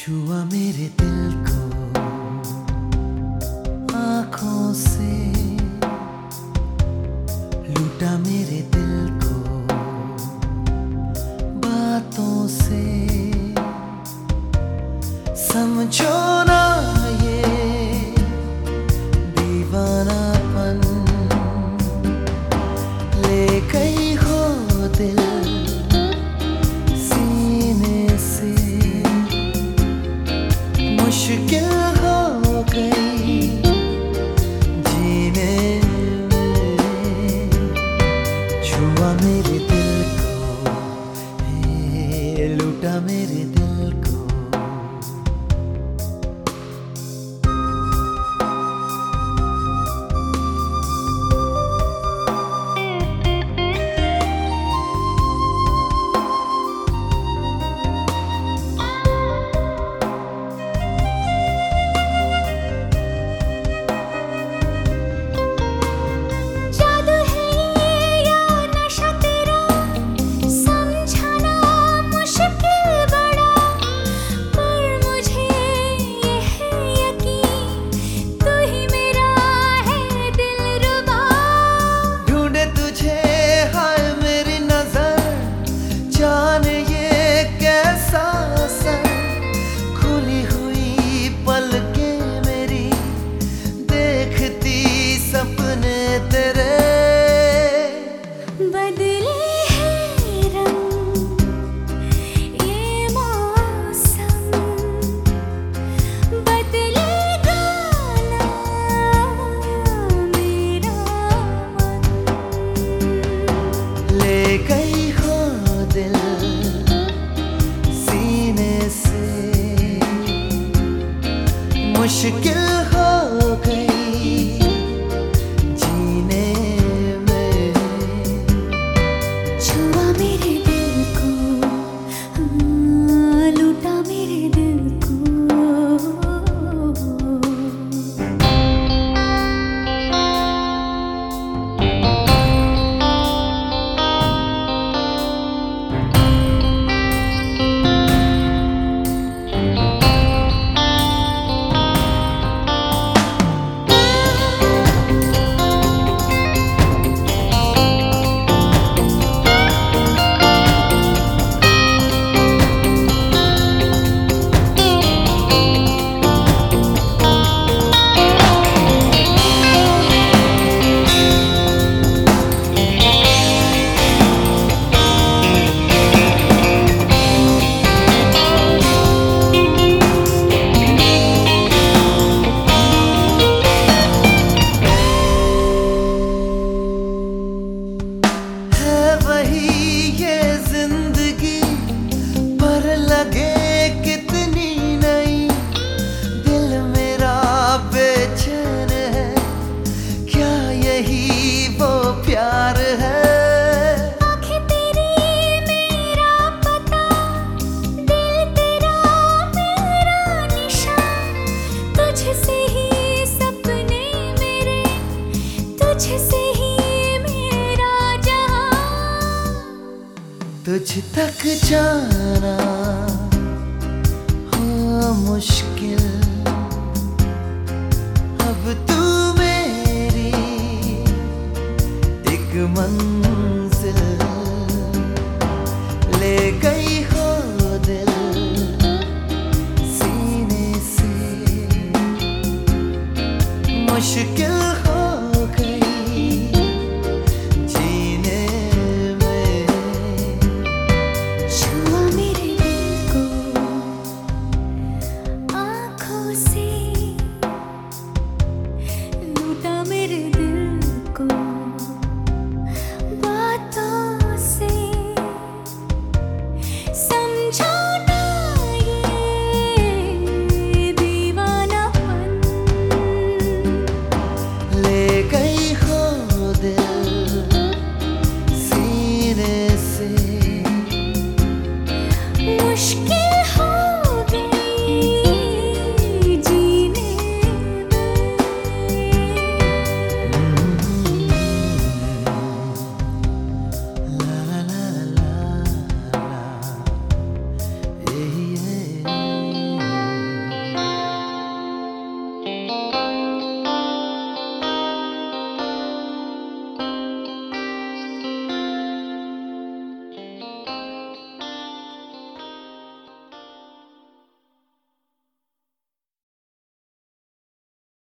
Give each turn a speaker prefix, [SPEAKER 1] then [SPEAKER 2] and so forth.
[SPEAKER 1] छुआ मेरे दिल को आँखों से। लूटा मेरे दिल को बातों से। समझो मेरे दिल को लूटा मेरे दिल तुझ तक जाना, हो, मुश्किल। अब तू मेरी एक मंजिल ले गई हो दिल सीने से। मुश्किल हो